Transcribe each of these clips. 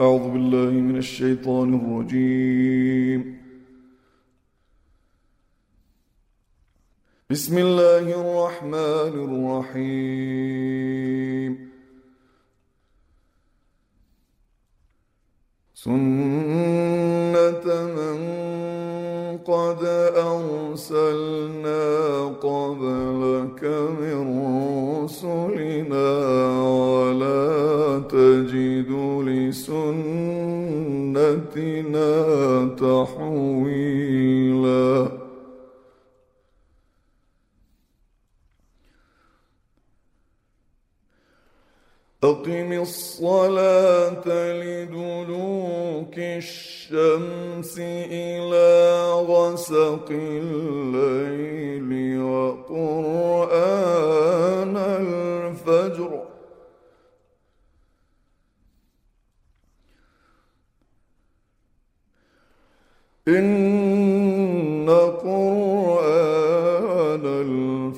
أعوذ بالله من الشيطان الرجيم. بسم الله الرحمن الرحيم. سنة من قد أرسلنا قبلك من رسلنا ولا تجد لسنتنا تحويلا. أقم الصلاة لدلوك الشمس إلى غسق الليل وقرآن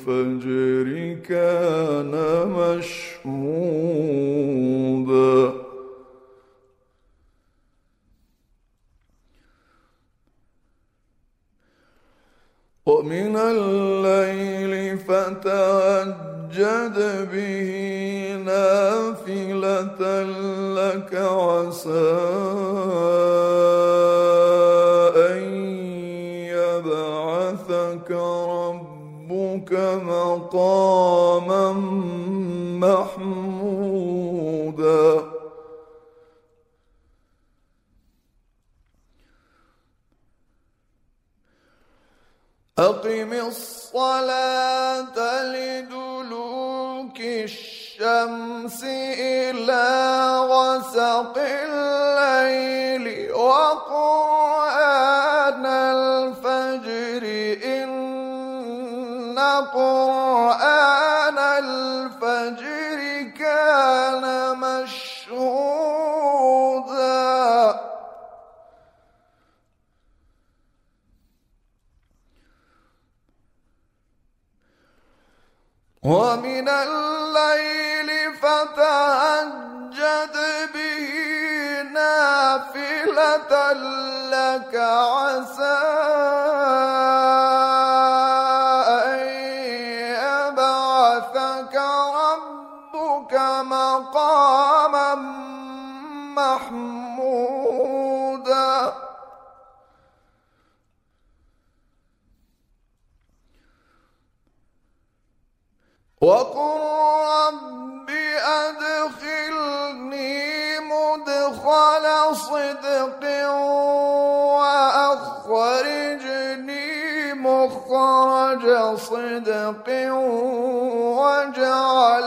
الفجر كان مشهودا ومن الليل فتهجد به نافلة لك عسى أن يبعثك ربك مقاما محمودا. أقم الصلاة لدلوك الشمس إلى غسق الليل. قرآن الفجر كان مشهودا. ومن الليل فتهجد به نافلة لك عسى ربك مقاما محمودا. وقل رب أدخلني مدخل صدق وأخرجني مخرج صدق واجعل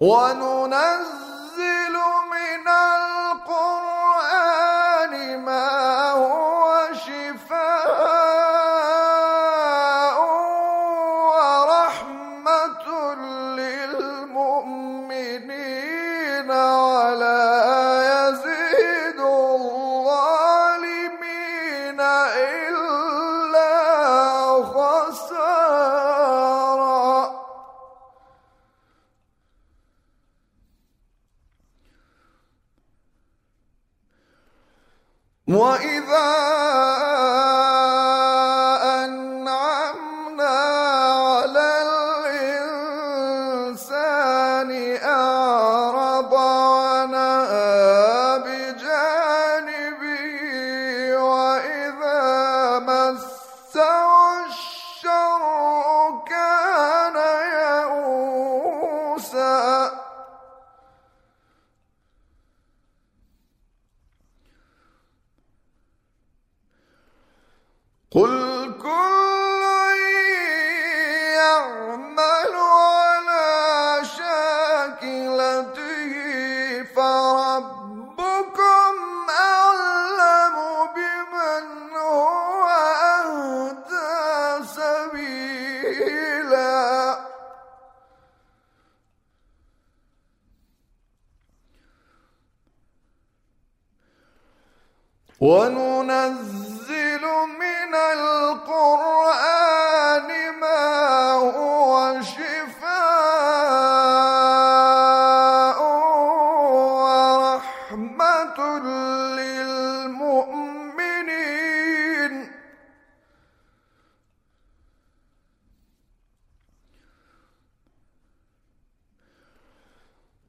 وننزل من وإذا سبيلا وننزل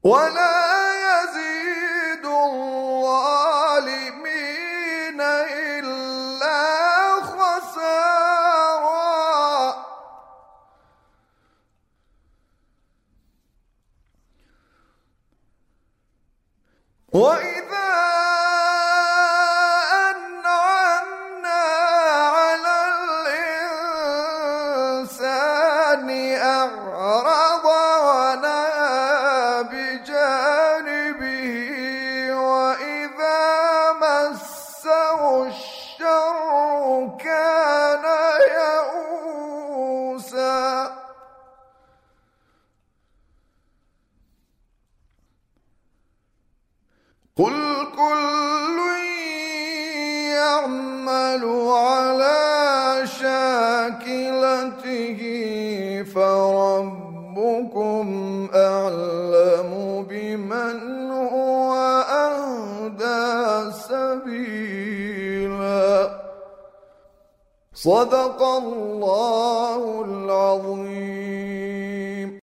ولا قل كل يعمل على شاكلته فربكم أعلم بمن هو أهدى سبيلا. صدق الله